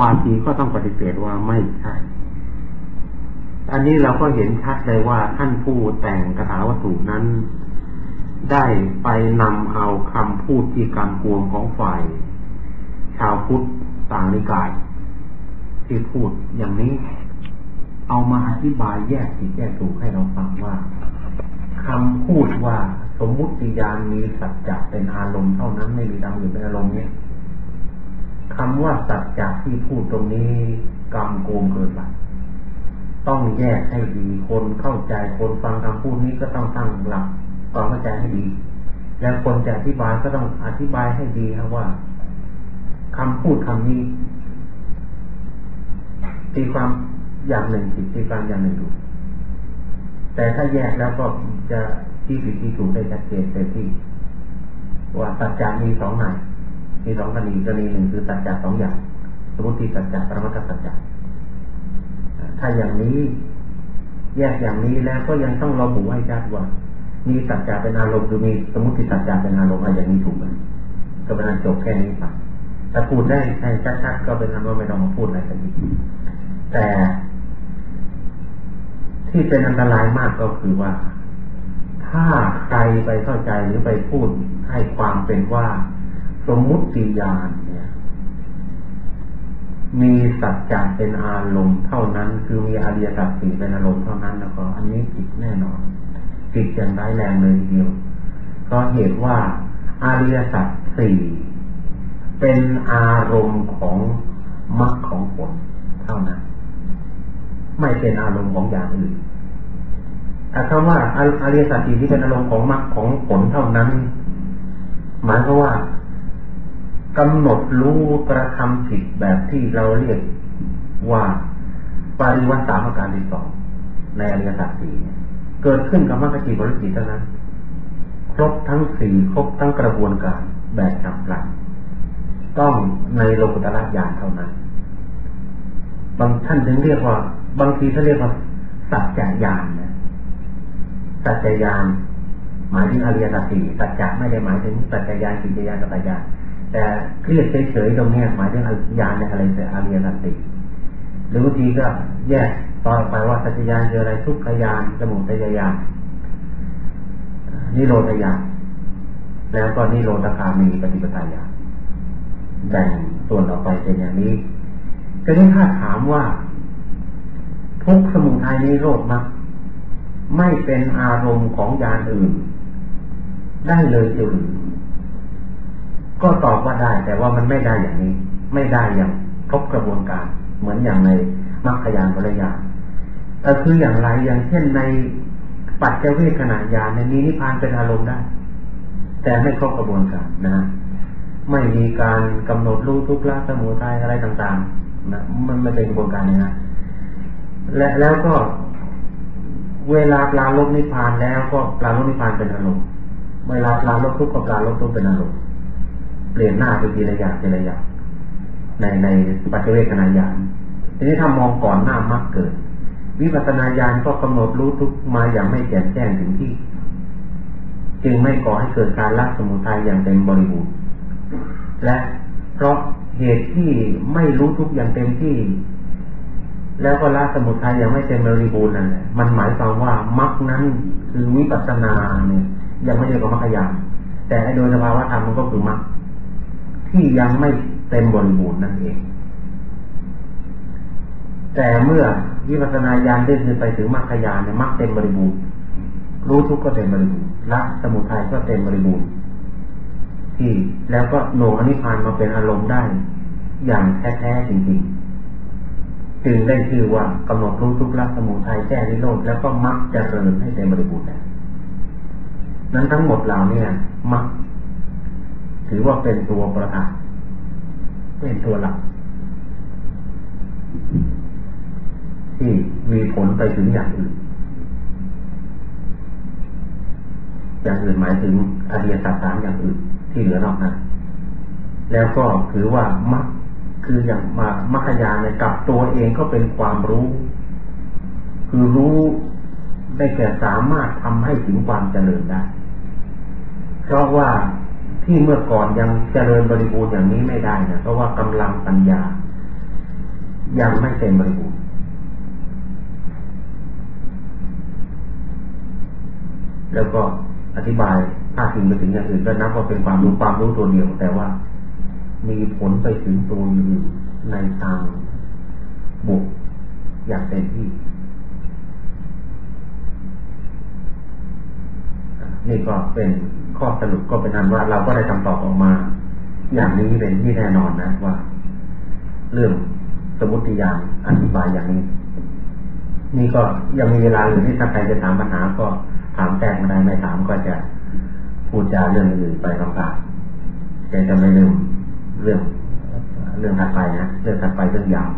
วาทีก็ต้องปฏิเสธว่าไม่ใช่ อันนี้เราก็เห็นชัดเลยว่าท่านผู้แต่งคาถาวัตถุนั้น ได้ไปนำเอาคำพูดที่กำกวงของฝ่าย ชาวพุทธต่างนิกาย ที่พูดอย่างนี้ เอามาอธิบายแยกผิดแยกถูกให้เราฟังว่าคำพูดว่าสมมุติญาณมีสัจจะเป็นอารมณ์เท่านั้นไม่มีดำอื่นเป็นอารมณ์เนี่ย คำว่าสัจจะที่พูดตรงนี้กรรมโกงเกินไปต้องแยกให้ดีคนเข้าใจคนฟังคำพูดนี้ก็ต้องตั้งหลักความเข้าใจให้ดี แล้วคนจะอธิบายก็ต้องอธิบายให้ดีครับว่าคำพูดคำนี้ตีความอย่างหนึ่งผิดตีความอย่างหนึ่งถูกแต่ถ้าแยกแล้วก็จะที่ผิดที่ถูกได้ชัดเจนเต็มที่ว่าสัจจะมีสองไหน มีสองกรณีกรณีหนึ่งคือสัจจะสองอย่าง สมมติสัจจะปรมัตถสัจจะถ้าอย่างนี้แยกอย่างนี้แล้วก็ยังต้องระบุให้ชัดว่า มีสัจจะเป็นอารมณ์หรือมีสมมติสัจจะเป็นอารมณ์อะไรอย่างนี้ถูกไหมก็เป็นอันจบแค่นี้ครับถ้าพูดได้ให้ชัดๆก็เป็นอันว่าไม่ต้องมาพูดอะไรกันอีกแต่ที่เป็นอันตรายมากก็คือว่า ถ้าใครไปเข้าใจหรือไปพูดให้ความเป็นว่า สมมุติญาณเนี่ย มีสัจจะเป็นอารมณ์เท่านั้น คือมีอริยสัจสี่เป็นอารมณ์เท่านั้นแล้วก็ อันนี้ผิดแน่นอนผิดอย่างร้ายแรงเลยทีเดียวเพราะเหตุว่าอริยสัจสี่เป็นอารมณ์ของมรรคของผลเท่านั้น ไม่เป็นอารมณ์ของอย่างอื่นแต่คำว่าอริยสัจสี่ที่เป็นอารมณ์ของมรรคของผลเท่านั้น หมายความว่า กำหนดรู้กระทำผิดแบบที่เราเรียกว่าปริวัติสามการที่สองในอริยสัจสี่เกิดขึ้นกับมรรคจิตบริจิตเท่านั้น ครบทั้งสี่ครบทั้งกระบวนการแบบฉับพลันต้องในโลกุตระญาณเท่านั้น บางท่านถึงเรียกว่า บางทีเขาเรียกว่าสัจจญาณนะสัจจญาณหมายถึงอริยสัจสี่สัจจะไม่ได้หมายถึงสัจจญาณจิตญาณสัจญาณ แต่เครียดเฉยๆตรงนี้หมายถึงญาณในอะไรแต่อาเริยสัจสี่หรือบางทีก็แยกต่อไปว่าสัจญาณคืออะไรทุกขญาณสมุทัยญาณนิโรธญาณแล้วก็นิโรธคามีปฏิปทาญาณแบ่งส่วนออกไปเป็นอย่างนี้ก็นี้ถ้าถามว่า ทุกสมุทัยนิโรธมักไม่เป็นอารมณ์ของญาณอื่น ได้เลยหรือ ก็ตอบว่าได้ แต่ว่ามันไม่ได้อย่างนี้ ไม่ได้อย่างครบกระบวนการ เหมือนอย่างในมรรคยานภรยาแต่คืออย่างไรอย่างเช่นในปัจเจเวขณะยานในนี้นิพพานเป็นอารมณ์ได้ แต่ไม่ครบกระบวนการนะ ไม่มีการกำหนดรู้ทุกข์ละสมุทัยอะไรต่างๆนะมันไม่เป็นกระบวนการนี้นะและแล้วก็เวลาปลาลบนิพพานแล้วก็ปลาลบนิพพานเป็นอารมณ์เวลาปลาลบทุกข์ก็ปลาลบทุกข์เป็นอารมณ์ เปลี่ยนหน้าไปทีละอย่างทีละอย่างในในปัจเจเวคนาญาณทีนี้ถ้ามองก่อนหน้ามักเกิด วิปัสนาญาณก็กำหนดรู้ทุกมาอย่างไม่แจ่มแจ้งถึงที่ จึงไม่ก่อให้เกิดการละสมุทัยอย่างเต็มบริบูรณ์และเพราะเหตุที่ไม่รู้ทุกอย่างเต็มที่ แล้วก็ละสมุทัยอย่างไม่เต็มบริบูรณ์นั่นแหละมันหมายความว่ามักนั้นคือวิปัสนาเนี่ย ยังไม่เรียกว่ามัคคยานแต่โดยสภาวะธรรมมันก็คือมัค ที่ยังไม่เต็มบริบูรณ์นั่นเอง แต่เมื่อวิปัสสนาญาณได้ขึ้นไปถึงมรรคญาณเนี่ยมรรคเต็มบริบูรณ์รู้ทุกข์ก็เต็มบริบูรณ์ละสมุทัยก็เต็มบริบูรณ์ที่แล้วก็โนอนิพานมาเป็นอารมณ์ได้ อย่างแท้ๆจริงๆ จึงได้ชื่อว่ากำหนดรู้ทุกข์ละสมุทัยแก้นิโรธแล้วก็มรรคเริญให้เต็มบริบูรณ์นั้นทั้งหมดเหล่านี้มรรค ถือว่าเป็นตัวประธาน เป็นตัวหลัก ที่มีผลไปถึงอย่างอื่น อย่างอื่นหมายถึงอริยสัจสามอย่างอื่น ที่เหลือนอกนั้นแล้วก็ถือว่ามัคคืออย่างมามัคคยาในกับตัวเองก็เป็นความรู้ คือรู้ได้แก่สามารถทำให้ถึงความเจริญได้ เพราะว่า ที่เมื่อก่อนยังเจริญบริบูรณ์อย่างนี้ไม่ได้นะเพราะว่ากำลังปัญญา ยังไม่เต็มบริบูรณ์แล้วก็อธิบายถ้าถึงไปถึงอย่างอื่นก็นับว่าเป็นความรู้ความรู้ตัวเดียว แต่ว่า มีผลไปถึงตัวอื่นในทางบุกอย่างเต็มที่นี่ก็เป็น ข้อสรุปก็เป็นนั้นว่าเราก็ได้คำตอบออกมา อย่างนี้เป็นที่แน่นอนนะว่า เรื่องสมุติยานอธิบายอย่างนี้ นี่ก็ยังมีเวลาอยู่ที่ถ้าใครจะถามปัญหาก็ถามแจ้งมาได้ไม่ถามก็จะพูดจาเรื่องอื่นไปต่างๆแต่จะไม่ลืมเรื่อง เรื่องถัดไปนะเรื่องถัดไปเรื่องยาว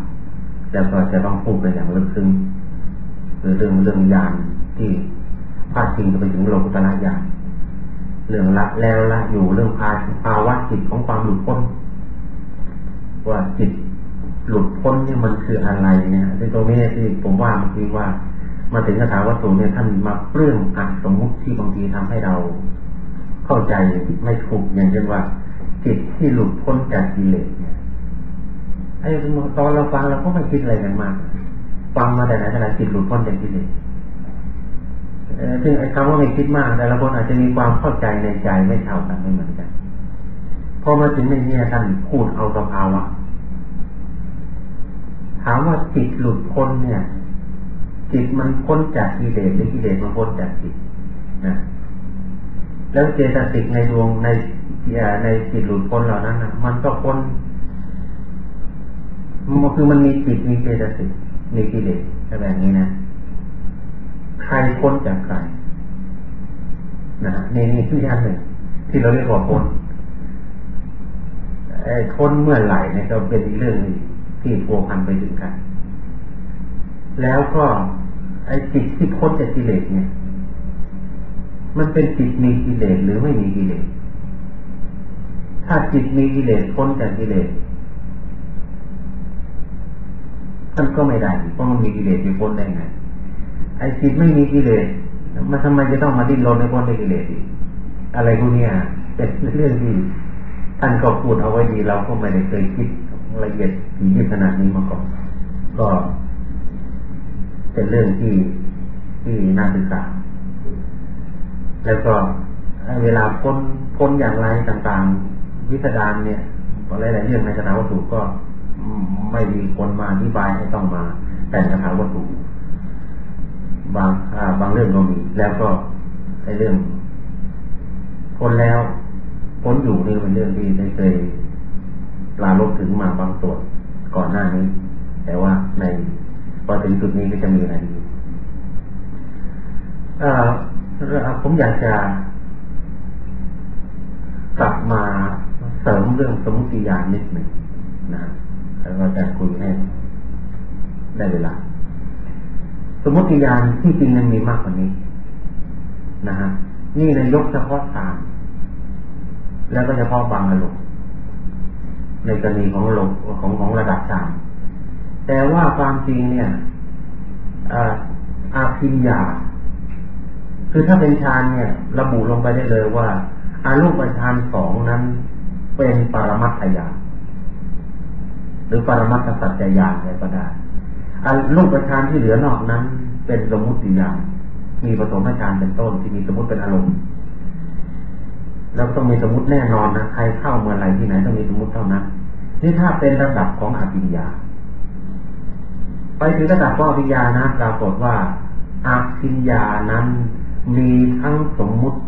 แล้วก็จะต้องพูดกันอย่างลึกซึ้งคือเรื่องเรื่องยานที่พาดพิงไปถึงโลกุตระยาน เรื่องละแล้วละอยู่เรื่องภาภาวะจิตของความหลุดพ้น ว่าจิตหลุดพ้นเนี่ยมันคืออะไรเนี่ยในตรงนี้ที่ผมว่าเมื่อกี้ว่า มาถึงคาถาวัตถุเนี่ยท่านมาเปลื้องอัดสมมุติที่บางทีทำให้เรา เข้าใจไม่ถูกอย่างเช่นว่า จิตที่หลุดพ้นจากกิเลสเนี่ยไอ้ตอนเราฟังเราก็ไม่คิดอะไรกันมากฟังมาแต่ไหนแต่ไรจิตหลุดพ้นจากกิเลส ซึ่งไอ้คำว่าไม่คิดมาก แต่ละคนอาจจะมีความเข้าใจในใจไม่เท่ากันไม่เหมือนกันพอมาถึงในนี้ท่านพูดเอาสภาวะถามว่าจิตหลุดพ้นเนี่ย จิตมันพ้นจากกิเลสหรือกิเลสมันพ้นจากจิตนะแล้วเจตสิกในดวงในในจิตหลุดพ้นเหล่านั้นนะมันก็พ้นมันคือมันมีจิตมีเจตสิกมีกิเลสอะไรแบบนี้นะ ใครพ้นจากใครนะนี่นี่ที่อันหนึ่งที่เราเรียกว่าพ้นไอ้พ้นเมื่อไหร่เนี่ยก็เป็นเรื่องที่พัวพันไปถึงกัน แล้วก็ไอ้จิตที่พ้นจากกิเลสเนี่ย มันเป็นจิตมีกิเลสหรือไม่มีกิเลส ถ้าจิตมีกิเลสพ้นจากกิเลสท่านก็ไม่ได้เพราะมันมีกิเลสจะพ้นได้ไง ไอ้จิตไม่มีกิเลสมันทำไมจะต้องมาดิ้นรนในพ้นในกิเลสอีกอะไรพวกนี้เป็นเรื่องที่ท่านก็พูดเอาไว้ดีเราก็ไม่ได้เคยคิดละเอียดถี่ขนาดนี้มาก่อน ก็เป็นเรื่องที่ที่น่าศึกษา แล้วก็เวลาพ้นพ้นอย่างไรต่างๆ วิสดารเนี่ยอะไรหลายเรื่องในคาถาวัตถุก็ไม่มีคนมาอธิบายให้ต้องมาแต่งคาถาวัตถุ บางบางเรื่องก็มี แล้วก็ในเรื่องพ้นแล้วพ้นอยู่นี่เป็นเรื่องที่ได้เคยลาลบถึงมาบางส่วนก่อนหน้านี้ แต่ว่าในพอถึงจุดนี้ก็จะมีอะไรผมอยากจะกลับมาเสริมเรื่องสมุติญาณนิดหนึ่งนะแล้วก็จะคุยให้ได้เวลา มุติญาณที่จริงมันมีมากกว่านี้ นะฮะนี่ในยกเฉพาะสาม แล้วก็เฉพาะบางอารมณ์ในกรณีของลมของของระดับสามแต่ว่าความจริงเนี่ยอาพิญญา คือถ้าเป็นฌานเนี่ย ระบุลงไปได้เลยว่าอารูปฌานสองนั้น เป็นปรมัตถญาหรือปรมัตถสัจจญาณอะไรก็ได้ อารูปฌานที่เหลือนอกนั้น เป็นสมมุติญาณมีผสมฌานเป็นต้นที่มีสมมติเป็นอารมณ์ แล้วต้องมีสมมติแน่นอนนะใครเข้าเมื่อไรที่ไหนต้องมีสมมติเท่านั้นนี่ถ้าเป็นระดับของอภิญญา ไปถึงระดับว่าวิญญานะปรากฏว่าอาพิญญานั้นมีทั้งสมมุติ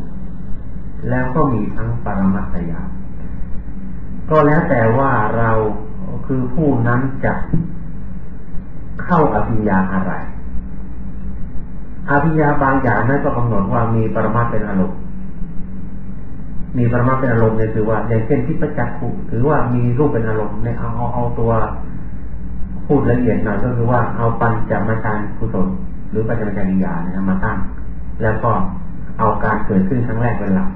แล้วก็มีทั้งปรมัตถญาก็แล้วแต่ว่าเราคือผู้นั้นจะ เข้าอภิญญาอะไร อภิญญาบางอย่างนั้นก็กำหนดว่ามีปรมัตเป็นอารมณ์ มีปรมัตเป็นอารมณ์เนี่ยคือว่า อย่างเช่นที่ประจักษ์ถือว่ามีรูปเป็นอารมณ์เนี่ยเอาเอาเอาตัวพูดละเอียดหน่อยก็คือว่าเอาปัญจมาจารกุศลหรือปัญจมาจาริยาเนี่ยมาตั้ง แล้วก็เอาการเกิดขึ้นครั้งแรกเป็นหลัก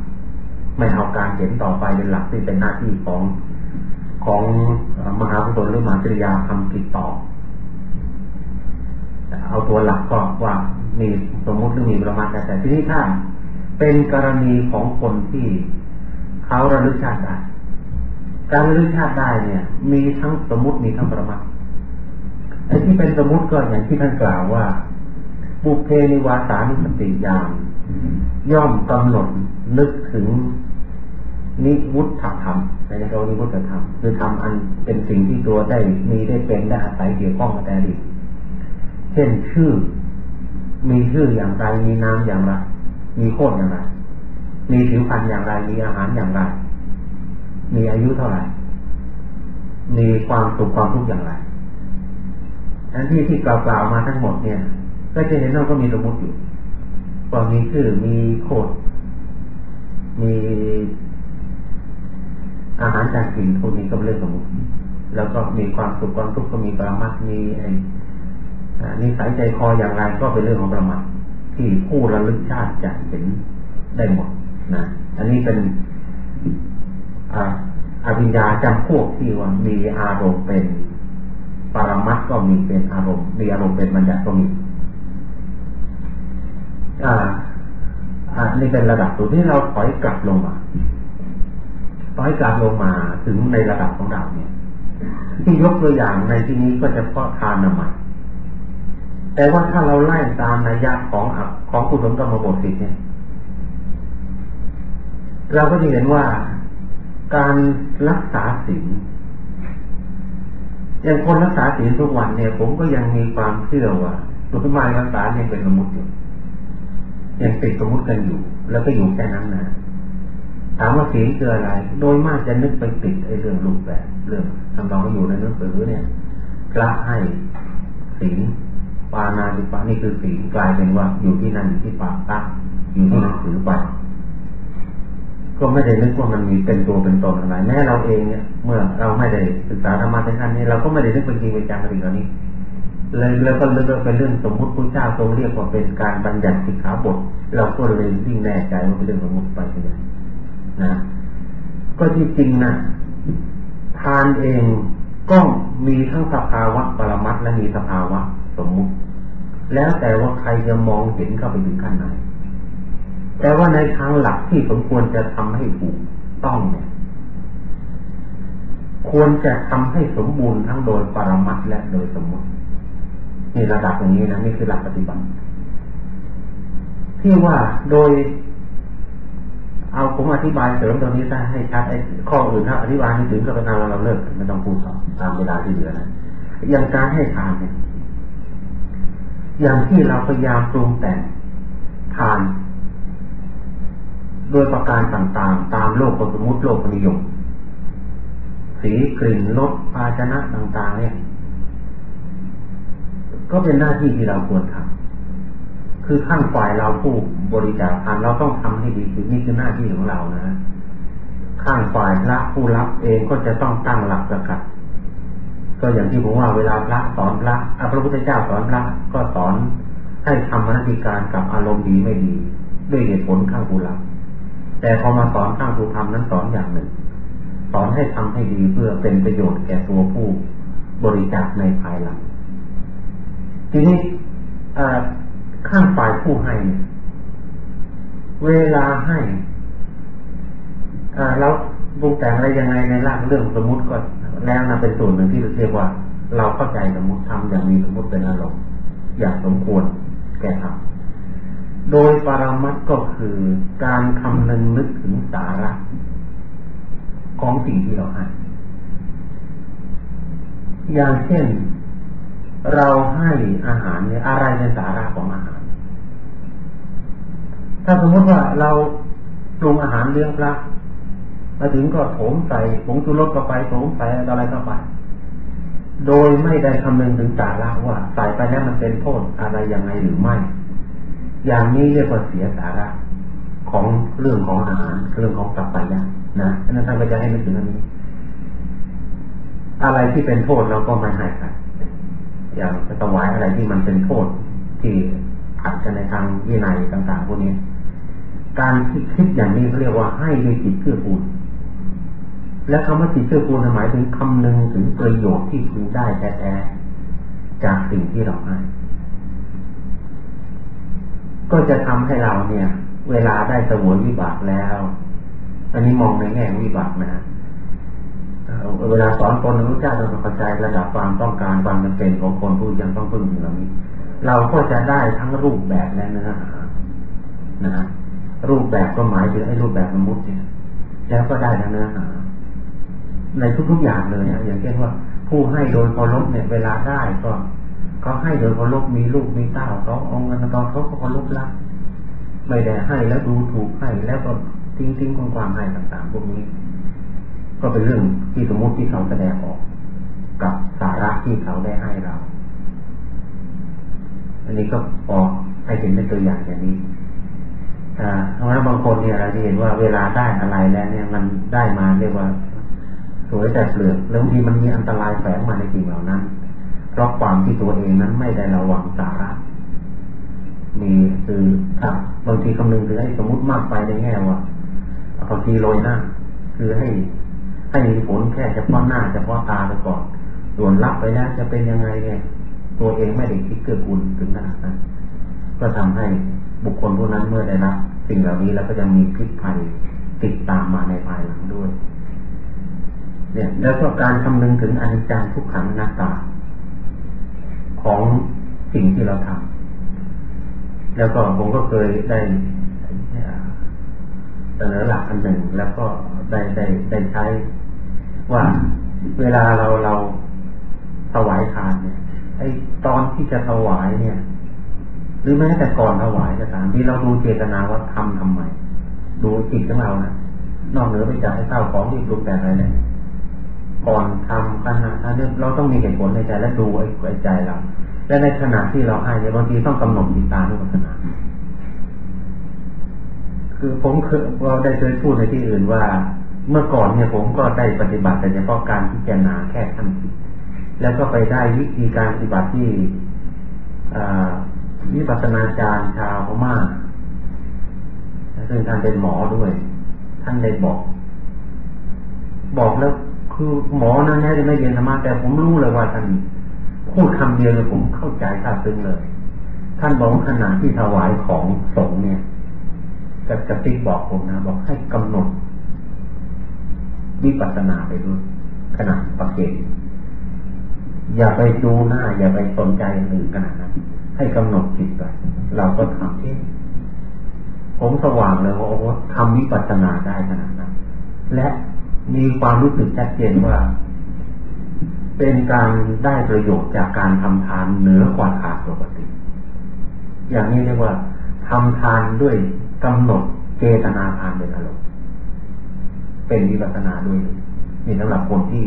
ไม่เอาการเห็นต่อไปเป็นหลักที่เป็นหน้าที่ของของมหากุศลหรือมหาจริยาทำติดต่อ เอาตัวหลักก็ว่ามีสมมติหรือมีประมาณแต่ที่นี้ถ้าเป็นกรณีของคนที่เขาระลึกชาติได้การระลึกชาติได้เนี่ย มีทั้งสมมติมีทั้งประมาณที่เป็นสมมติก็อย่างที่ท่านกล่าวว่าบุพเพนิวาสานุสติญาณย่อมกำหนดนึกถึงนิวุฒธรรมในเรานิวุฒธรรมคือทำอันเป็นสิ่งที่ตัวได้มีได้เป็นได้อาศัยเกี่ยวข้องกับแต่ดี เช่นชื่อ มีชื่ออย่างไร มีนามอย่างไร มีโคตรอย่างไร มีผิวพรรณอย่างไร มีอาหารอย่างไร มีอายุเท่าไหร่ มีความสุขความทุกข์อย่างไร อันที่ที่กล่าวๆมาทั้งหมดเนี่ย ก็จะเห็นว่าก็มีสมมติอยู่ว่ามีชื่อ มีโคดมีอาหารการกินพวกนี้ก็เรื่องสมมติ แล้วก็มีความสุขความทุกข์ก็มีปรมัตมีไอ นิสัยใจคออย่างไรก็เป็นเรื่องของประมัตที่ผู้ระลึกชาติจะเห็นได้หมดนะอันนี้เป็นอภิญญาจำพวกที่ว่ามีอารมณ์เป็นปรมัตก็มีเป็นอารมณ์มีอารมณ์เป็นมันจะก็มีอ่าอ่านี่เป็นระดับตัวที่เราถอยกลับลงมาถอยกลับลงมาถึงในระดับของเราเนี่ยที่ยกตัวอย่างในที่นี้ก็จะเพาะทานนามัย แต่ว่าถ้าเราไล่ตามนัยยะของของคุณสมกรรมบทสิเนี่ย เราก็จะเห็นว่าการรักษาศีลอย่างคนรักษาศีลทุกวันเนี่ย ผมก็ยังมีความเชื่อว่าสุภมารักษายังเป็นสมมติอยู่ยังติดสมมติกันอยู่ แล้วก็อยู่แค่นั้นนะถามว่าศีลคืออะไร โดยมากจะนึกไปติดไอ้เรื่องรูปแบบ เรื่องทำนองอยู่ในหนังสือเนี่ยพระให้ศีล ปานาติปานี่คือศีกลายเป็นว่าอยู่ที่นั่นอยู่ที่ปากตั้งอยู่ที่หนังสือไปก็ไม่ได้นึกว่ามันมีเป็นตัวเป็นตนอะไรแม้เราเองเนี่ย เมื่อเราไม่ได้ศึกษาธรรมะในขั้นนี้เราก็ไม่ได้นึกเป็นจริงเป็นจังอะไรเหล่านี้เลยแล้วก็เรื่องเป็นเรื่องสมมุติพระเจ้าทรงเรียกว่าเป็นการบัญญัติสิกขาบท เราก็เลยยิ่งแน่ใจว่าเป็นเรื่องสมมติไปเลยนะ ก็ที่จริงนะทานเองก็มีทั้งสภาวะปรมัตและมีสภาวะสมมุติ แล้วแต่ว่าใครจะมองเห็นเข้าไปถึงขั้นไหน แต่ว่าในทางหลักที่สมควรจะทำให้ถูกต้องเนี่ยควรจะทำให้สมบูรณ์ทั้งโดยปรมัตและโดยสมมตินี่ระดับอย่างนี้นะนี่คือหลักปฏิบัติ ที่ว่าโดย เอาผมอธิบายเสริมตรงนี้ได้ให้ชัดไอ้ข้ออื่นถ้าอธิบายไม่ถึงก็เป็นเราเราเลิกไม่ต้องพูดต่อตามเวลาที่เหลือนะอย่างการให้ทานเนี่ย อย่างที่เราพยายามปรุงแต่งทานโดยประการต่างๆ ตามโลกสมมติโลกนิยม สีกลิ่นรสภาชนะต่างๆ เนี่ย ก็เป็นหน้าที่ที่เราควรทำคือขั้นฝ่ายเราผู้บริจาคทานเราต้องทำให้ดีคือนี่คือหน้าที่ของเรานะข้างฝ่ายพระผู้รับเองก็จะต้องตั้งหลักประกัด ก็อย่างที่ผมว่าเวลาพระสอนพระพระพุทธเจ้าสอนพระก็สอนให้ทำมนติการกับอารมณ์ดีไม่ดี ด้วยเหตุผลข้างผู้รับแต่พอมาสอนข้างผู้ทำนั้นสอนอย่างหนึ่ง สอนให้ทำให้ดีเพื่อเป็นประโยชน์แก่ตัวผู้บริจาคในภายหลัง ทีนี้ข้างฝ่ายผู้ให้ เวลาให้แล้วบุงแต่งอะไรยังไงในร่างเรื่องสมมุติก็ แล้วนะเป็นส่วนหนึ่งที่เรียกว่า เราเข้าใจสมมติทำอย่างมีสมมติเป็นอารมณ์อย่างสมควรแก่ทำโดยปรามัดก็คือการคำนึงนึกถึงสาระ ของสิ่งที่เราให้อย่างเช่น เราให้อาหารเนี่ยอะไรเป็นสาระของอาหาร ถ้าสมมติว่าเราปรุงอาหารเลี้ยงพระ มาถึงก็โถมใส่ผงชูรสเข้าไปโถมใส่อะไรเข้าไป โดยไม่ได้คำนึงถึงสาระว่าใส่ไปแล้วมันเป็นโทษอะไรยังไงหรือไม่ อย่างนี้เรียกว่าเสียสาระของเรื่องของอาหารเรื่องของตับไปยะนะนั่นท่านก็จะให้นึกถึงอันนี้ อะไรที่เป็นโทษเราก็ไม่ให้ครับอย่างจะถวายอะไรที่มันเป็นโทษที่ขัดกันในทางวินัยต่างๆพวกนี้ การคิดอย่างนี้เขาเรียกว่าให้ด้วยจิตเพื่อปูน และคำว่าจิตเพื่อปูนหมายถึงคำนึงถึงประโยชน์ที่คุณได้แท้ๆจากสิ่งที่เราให้ก็จะทำให้เราเนี่ย เวลาได้สมุนวิบากแล้ว อันนี้มองในแง่วิบากนะเวลาสอนคนรู้จักเราเข้าใจระดับความต้องการความจำเป็นของคนผู้ยังต้องพึ่งถึงเหล่านี้ เราก็จะได้ทั้งรูปแบบและเนื้อหานะรูปแบบก็หมายถึงไอ้รูปแบบสมมติเนี่ยแล้วก็ได้ทั้งเนื้อหา ในทุกๆอย่างเลยอย่างเช่นว่า ผู้ให้โดยเคารพเนี่ยเวลาได้ก็เขาให้โดยเคารพมีลูกมีเต้าเขาเอาเงินตอนเขาก็เคารพรับไม่ได้ให้แล้วดูถูกให้แล้วก็ทิ้งทิ้งความความให้ต่างๆพวกนี้ ก็เป็นเรื่องที่สมมติที่เขาแสดงออก กับสาระที่เขาได้ให้เรา อันนี้ก็พอให้เห็นเป็นตัวอย่างอย่างนี้อ่าเพราะฉะนั้นบางคนเนี่ยเราจะเห็นว่าเวลาได้อะไรแล้วเนี่ยมันได้มาเรียกว่า วยแต่เปลือกแล้วบางทีมันมีอันตรายแฝงมาในสิ่งเหล่านั้น เพราะความที่ตัวเองนั้นไม่ได้ระวังสาระมีคือถ้าบางทีคำนึงถึงให้สมมติมากไปในแง่ว่าบางทีโรยหน้า คือให้ให้มีผลแค่เฉพาะหน้าเฉพาะตาไปก่อนส่วนรับไปแล้วจะเป็นยังไงเนี่ยตัวเองไม่ได้คิดเกื้อกูลถึงขนาดนั้นก็ทำให้บุคคลผู้นั้นเมื่อได้รับสิ่งเหล่านี้แล้วก็จะมีพิษภัยติดตามมาในภายหลังด้วย เนี่ย แล้วก็การคำนึงถึงอนิจจังทุกขังนาตาของสิ่งที่เราทำแล้วก็ผมก็เคยได้เสนอหลักอันหนึ่งแล้วก็ได้ได้ได้ใช้ ว่าเวลาเราเราถวายทานเนี่ยไอ้ตอนที่จะถวายเนี่ย หรือแม้แต่ก่อนถวายก็ตามที่เราดูเจตนาว่าทำทำไมดูจิตของเรานะนอกเหนือไปจากไอ้เต้าของที่ปรุงแต่งอะไรเนี่ย ก่อนทำขณะนั้นเราต้องมีเหตุผลในใจและดูไอ้ใจเราและในขณะที่เราให้เนี่ยบางทีต้องกำหนดจิตตานุปัสสนาคือผมเคยเราได้เคยพูดในที่อื่นว่า เมื่อก่อนเนี่ยผมก็ได้ปฏิบัติแต่เฉพาะการพิจารณาแค่ขั้นจิตแล้วก็ไปได้วิธีการปฏิบัติที่วิปัสสนาจารย์ชาวพม่าซึ่งท่านเป็นหมอด้วย ท่านได้บอก บอกแล้ว คือหมอนั้นแม้จะไม่เรียนธรรมะแต่ผมรู้เลยว่าท่านพูดคำเดียวเลยผมเข้าใจท่าซึ้งเลย ท่านบอกขณะที่ถวายของสงเนี่ยกับกระติกบอกผมนะบอกให้กำหนดวิปัสสนาไปด้วยขณะประเกตอย่าไปดูหน้า อย่าไปสนใจอื่นขนาดนั้นให้กำหนดจิตไปเราก็ทำเองผมสว่างเลยว่าโอ้ทำวิปัสสนาได้ขนาดนั้นและ มีความรู้สึกชัดเจนว่า เป็นการได้ประโยชน์จากการทำทานเหนือกว่าขาดปกติ อย่างนี้เรียกว่าทำทานด้วยกำหนดเจตนาทานเป็นอารมณ์เป็นวิปัสสนาด้วยนี่สำหรับคนที่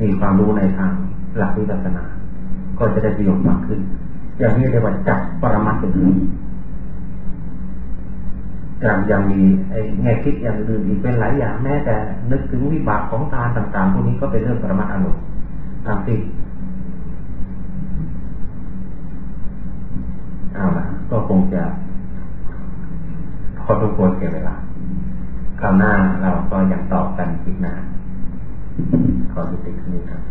มีความรู้ในทางหลักวิปัสสนา ก็จะได้ประโยชน์มากขึ้น อย่างนี้เรียกว่าจับปรมัตถ์อื่น ย่างยังมีไอ้แง่คิดอย่างอื่นอีกเป็นหลายอย่างแม้แต่นึกถึงวิบากของทานต่างๆพวกนี้ก็เป็นเรื่องประมัตถ์อารมณ์ตามที่เอาละก็คงจะพอทุกคนเสียเวลาคราวหน้าเราก็ยังตอบกันอีกนานขอสุตินี้ครับ